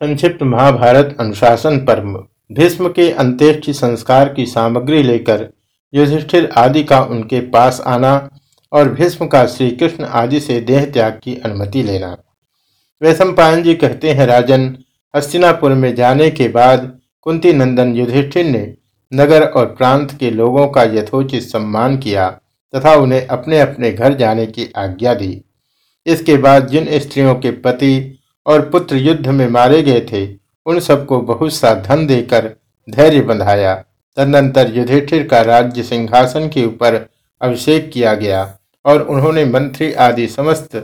संक्षिप्त महाभारत अनुशासन पर्व। भीष्म के अंत्येष्टि संस्कार की सामग्री लेकर युधिष्ठिर आदि का उनके पास आना और भीष्म का श्री कृष्ण आदि से देह त्याग की अनुमति लेना। वैशंपायन जी कहते हैं, राजन, हस्तिनापुर में जाने के बाद कुंती नंदन युधिष्ठिर ने नगर और प्रांत के लोगों का यथोचित सम्मान किया तथा उन्हें अपने अपने घर जाने की आज्ञा दी। इसके बाद जिन स्त्रियों के पति और पुत्र युद्ध में मारे गए थे, उन सबको बहुत सा धन देकर धैर्य बंधाया। तदनंतर युधिष्ठिर का राज्य सिंहासन के ऊपर अभिषेक किया गया और उन्होंने मंत्री आदि समस्त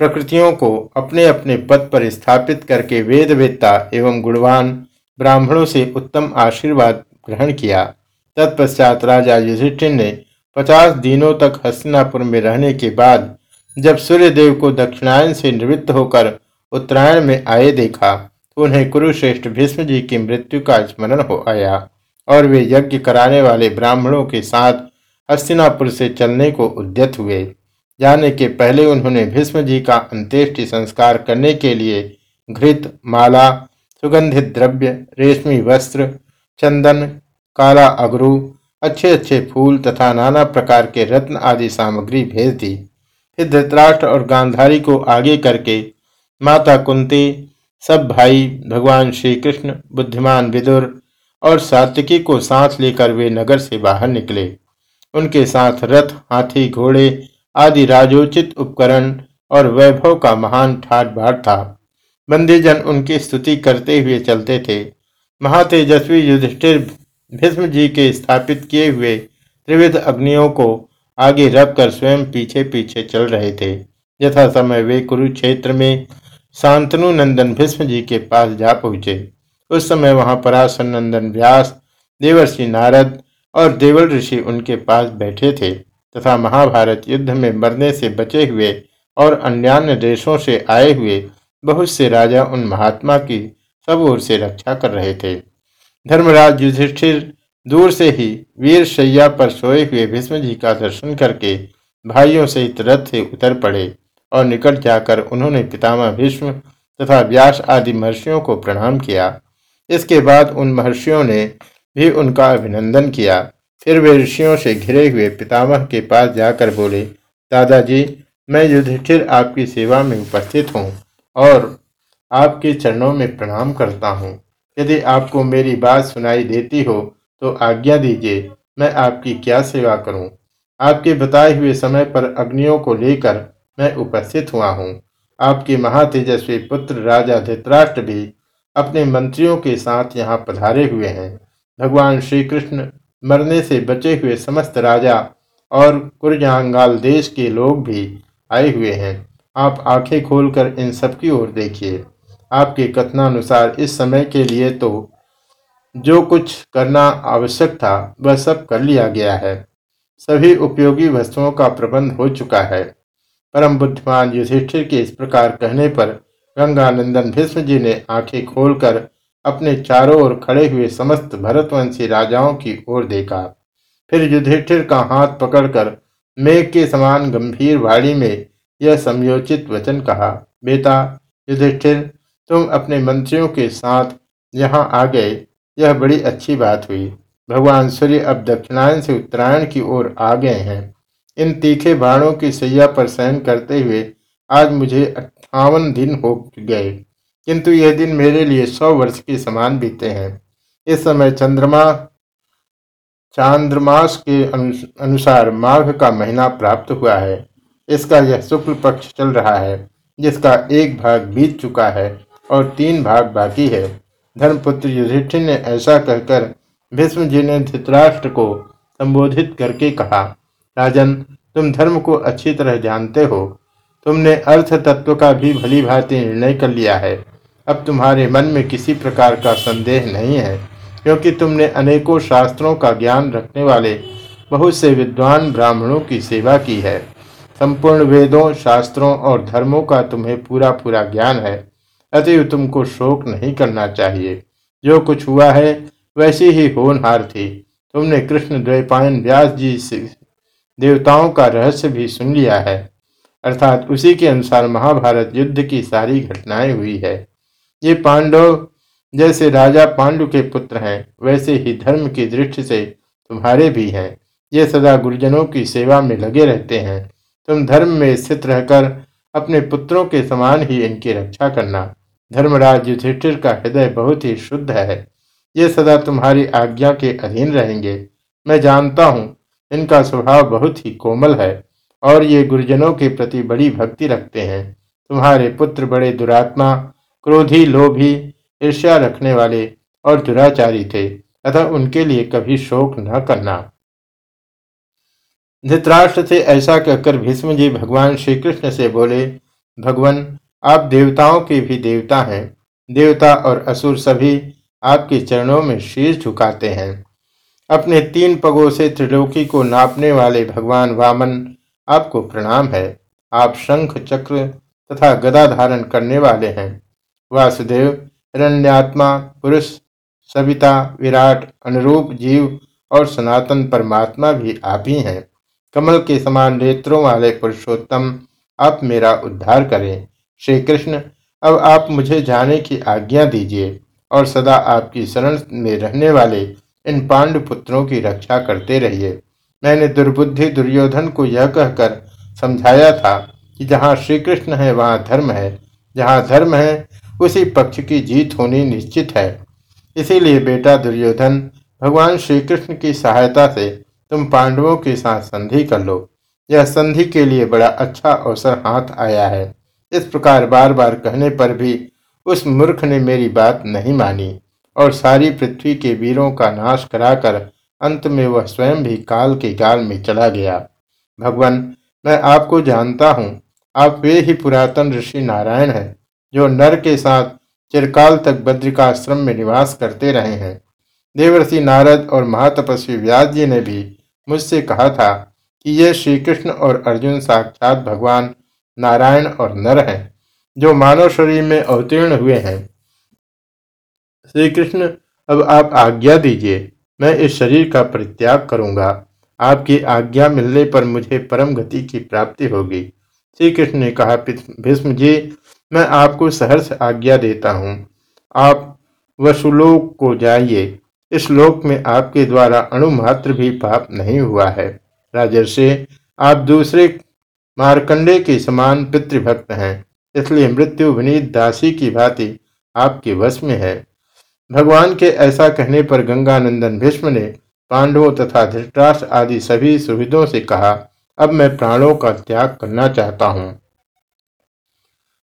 प्रकृतियों को अपने अपने पद पर स्थापित करके वेद वेदता एवं गुणवान ब्राह्मणों से उत्तम आशीर्वाद ग्रहण किया। तत्पश्चात राजा युधिष्ठिर ने पचास दिनों तक हस्तिनापुर में रहने के बाद जब सूर्यदेव को दक्षिणायन से निवृत्त होकर उत्तरायण में आए देखा, उन्हें कुरुश्रेष्ठ भीष्म जी की मृत्यु का स्मरण हो आया और वे यज्ञ कराने वाले ब्राह्मणों के साथ हस्तिनापुर से चलने को उद्यत हुए। जाने के पहले उन्होंने भीष्म जी का अंत्येष्टि संस्कार करने के लिए घृत, माला, सुगंधित द्रव्य, रेशमी वस्त्र, चंदन, काला अगरू अच्छे अच्छे फूल तथा नाना प्रकार के रत्न आदि सामग्री भेज दी। फिर धृतराष्ट्र और गांधारी को आगे करके माता कुंती, सब भाई भगवान श्री कृष्ण बुद्धिमान विदुर और सात्विकी को साथ लेकर वे नगर से बाहर निकले। उनके साथ रथ, हाथी, घोड़े आदि राजोचित उपकरण और वैभव का महान ठाट बाट था। बंदीजन उनकी स्तुति करते हुए चलते थे। महातेजस्वी युधिष्ठिर भीष्म जी के स्थापित किए हुए त्रिविध अग्नियों को आगे रखकर स्वयं पीछे पीछे चल रहे थे। यथा समय वे कुरुक्षेत्र में शांतनु नंदन भीष्म जी के पास जा पहुँचे। उस समय वहाँ पराशर नंदन व्यास, देवर्षि नारद और देवल ऋषि उनके पास बैठे थे तथा महाभारत युद्ध में मरने से बचे हुए और अन्य देशों से आए हुए बहुत से राजा उन महात्मा की सब ओर से रक्षा कर रहे थे। धर्मराज युधिष्ठिर दूर से ही वीर शैया पर सोए हुए भीष्म जी का दर्शन करके भाइयों से रथ से उतर पड़े। और निकट जाकर उन्होंने पितामह भीष्म तथा व्यास आदि महर्षियों को प्रणाम किया। इसके बाद उन महर्षियों ने भी उनका अभिनंदन किया। फिर वे ऋषियों से घिरे हुए पितामह के पास जाकर बोले, दादाजी, मैं युधिष्ठिर आपकी सेवा में उपस्थित हूँ और आपके चरणों में प्रणाम करता हूँ। यदि आपको मेरी बात सुनाई देती हो तो आज्ञा दीजिए, मैं आपकी क्या सेवा करूँ? आपके बताए हुए समय पर अग्नियों को लेकर मैं उपस्थित हुआ हूँ। आपके महातेजस्वी पुत्र राजा धृतराष्ट्र भी अपने मंत्रियों के साथ यहाँ पधारे हुए हैं। भगवान श्री कृष्ण मरने से बचे हुए समस्त राजा और कुरजांगाल देश के लोग भी आए हुए हैं। आप आँखें खोलकर इन सबकी ओर देखिए। आपके कथनानुसार इस समय के लिए तो जो कुछ करना आवश्यक था, वह सब कर लिया गया है। सभी उपयोगी वस्तुओं का प्रबंध हो चुका है। परम बुद्धिमान युधिष्ठिर के इस प्रकार कहने पर गंगानंदन भीष्म जी ने आँखें खोलकर अपने चारों ओर खड़े हुए समस्त भरतवंशी राजाओं की ओर देखा। फिर युधिष्ठिर का हाथ पकड़कर मेघ के समान गंभीर वाणी में यह समयोचित वचन कहा, बेटा, युधिष्ठिर, तुम अपने मंत्रियों के साथ यहाँ आ गए। यह बड़ी अच्छी बात हुई। भगवान सूर्य अब दक्षिणायन से उत्तरायण की ओर आ गए हैं। इन तीखे बाणों की सैया पर सहन करते हुए आज मुझे अट्ठावन दिन हो गए। किंतु यह दिन मेरे लिए सौ वर्ष के समान बीते हैं। इस समय चंद्रमा, चांद्रमास के अनुसार माघ का महीना प्राप्त हुआ है। इसका यह शुक्ल पक्ष चल रहा है, जिसका एक भाग बीत चुका है और तीन भाग बाकी है। धर्मपुत्र युधिष्ठिर ने ऐसा कहकर भीष्म जी ने धृतराष्ट्र को संबोधित करके कहा राजन, तुम धर्म को अच्छी तरह जानते हो। तुमने अर्थ तत्व का भी भली भांति निर्णय कर लिया है। अब तुम्हारे मन में किसी प्रकार का संदेह नहीं है, क्योंकि तुमने अनेकों शास्त्रों का ज्ञान रखने वाले बहुत से विद्वान ब्राह्मणों की सेवा की है। संपूर्ण वेदों, शास्त्रों और धर्मों का तुम्हें पूरा पूरा ज्ञान है। अतएव तुमको शोक नहीं करना चाहिए। जो कुछ हुआ है, वैसी ही होनहार थी। तुमने कृष्ण द्वैपायन व्यास जी देवताओं का रहस्य भी सुन लिया है। अर्थात उसी के अनुसार महाभारत युद्ध की सारी घटनाएँ हुई है। ये पांडव जैसे राजा पांडु के पुत्र हैं, वैसे ही धर्म की दृष्टि से तुम्हारे भी हैं। ये सदा गुरुजनों की सेवा में लगे रहते हैं। तुम धर्म में स्थित रहकर अपने पुत्रों के समान ही इनकी रक्षा करना। धर्मराज युधिष्ठिर का हृदय बहुत ही शुद्ध है। ये सदा तुम्हारी आज्ञा के अधीन रहेंगे। मैं जानता हूँ इनका स्वभाव बहुत ही कोमल है और ये गुरुजनों के प्रति बड़ी भक्ति रखते हैं। तुम्हारे पुत्र बड़े दुरात्मा, क्रोधी, लोभी, ईर्ष्या रखने वाले और दुराचारी थे, अतः उनके लिए कभी शोक न करना। धृतराष्ट्र से ऐसा कहकर भीष्म जी भगवान श्री कृष्ण से बोले, भगवान, आप देवताओं के भी देवता हैं। देवता और असुर सभी आपके चरणों में शीश झुकाते हैं। अपने तीन पगों से त्रिलोकी को नापने वाले भगवान वामन, आपको प्रणाम है। आप शंख, चक्र तथा गदा धारण करने वाले हैं। वासुदेव, हिरण्यात्मा, पुरुष, सविता, विराट, अनुरूप जीव और सनातन परमात्मा भी आप ही हैं। कमल के समान नेत्रों वाले पुरुषोत्तम, आप मेरा उद्धार करें। श्री कृष्ण अब आप मुझे जाने की आज्ञा दीजिए और सदा आपकी शरण में रहने वाले इन पांडु पुत्रों की रक्षा करते रहिए। मैंने दुर्बुद्धि दुर्योधन को यह कहकर समझाया था कि जहाँ श्री कृष्ण है, वहाँ धर्म है। जहाँ धर्म है, उसी पक्ष की जीत होनी निश्चित है। इसीलिए बेटा दुर्योधन, भगवान श्री कृष्ण की सहायता से तुम पांडवों के साथ संधि कर लो। यह संधि के लिए बड़ा अच्छा अवसर हाथ आया है। इस प्रकार बार बार कहने पर भी उस मूर्ख ने मेरी बात नहीं मानी। और सारी पृथ्वी के वीरों का नाश कराकर अंत में वह स्वयं भी काल के गाल में चला गया। भगवान, मैं आपको जानता हूँ, आप वे ही पुरातन ऋषि नारायण हैं, जो नर के साथ चिरकाल तक बद्रिकाश्रम में निवास करते रहे हैं। देवर्षि नारद और महातपस्वी व्यास जी ने भी मुझसे कहा था कि ये श्री कृष्ण और अर्जुन साक्षात भगवान नारायण और नर हैं, जो मानव शरीर में अवतीर्ण हुए हैं। श्री कृष्ण अब आप आज्ञा दीजिए। मैं इस शरीर का परित्याग करूँगा। आपकी आज्ञा मिलने पर मुझे परम गति की प्राप्ति होगी। श्री कृष्ण ने कहा भीष्म जी, मैं आपको सहर्ष आज्ञा देता हूँ। आप वसुलोक को जाइए। इस लोक में आपके द्वारा अणुमात्र भी पाप नहीं हुआ है। राजर्षि, आप दूसरे मारकंडे के समान पितृभक्त हैं। इसलिए मृत्यु विनीत दासी की भांति आपके वश में है। भगवान के ऐसा कहने पर गंगानंदन भीष्म ने पांडवों तथा धृतराष्ट्र आदि सभी सुविधों से कहा, अब मैं प्राणों का त्याग करना चाहता हूँ।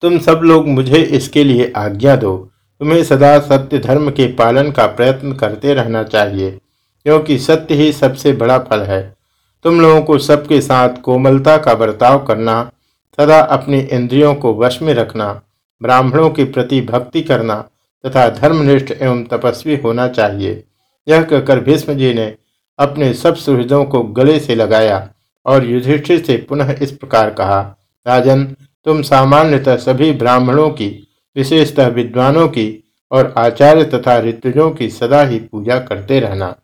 तुम सब लोग मुझे इसके लिए आज्ञा दो। तुम्हें सदा सत्य धर्म के पालन का प्रयत्न करते रहना चाहिए, क्योंकि सत्य ही सबसे बड़ा फल है। तुम लोगों को सबके साथ कोमलता का बर्ताव करना, सदा अपनी इंद्रियों को वश में रखना, ब्राह्मणों के प्रति भक्ति करना तथा धर्मनिष्ठ एवं तपस्वी होना चाहिए। यह कहकर भीष्म जी ने अपने सब सुहृदों को गले से लगाया और युधिष्ठिर से पुनः इस प्रकार कहा, राजन, तुम सामान्यतः सभी ब्राह्मणों की, विशेषतः विद्वानों की और आचार्य तथा ऋतुजों की सदा ही पूजा करते रहना।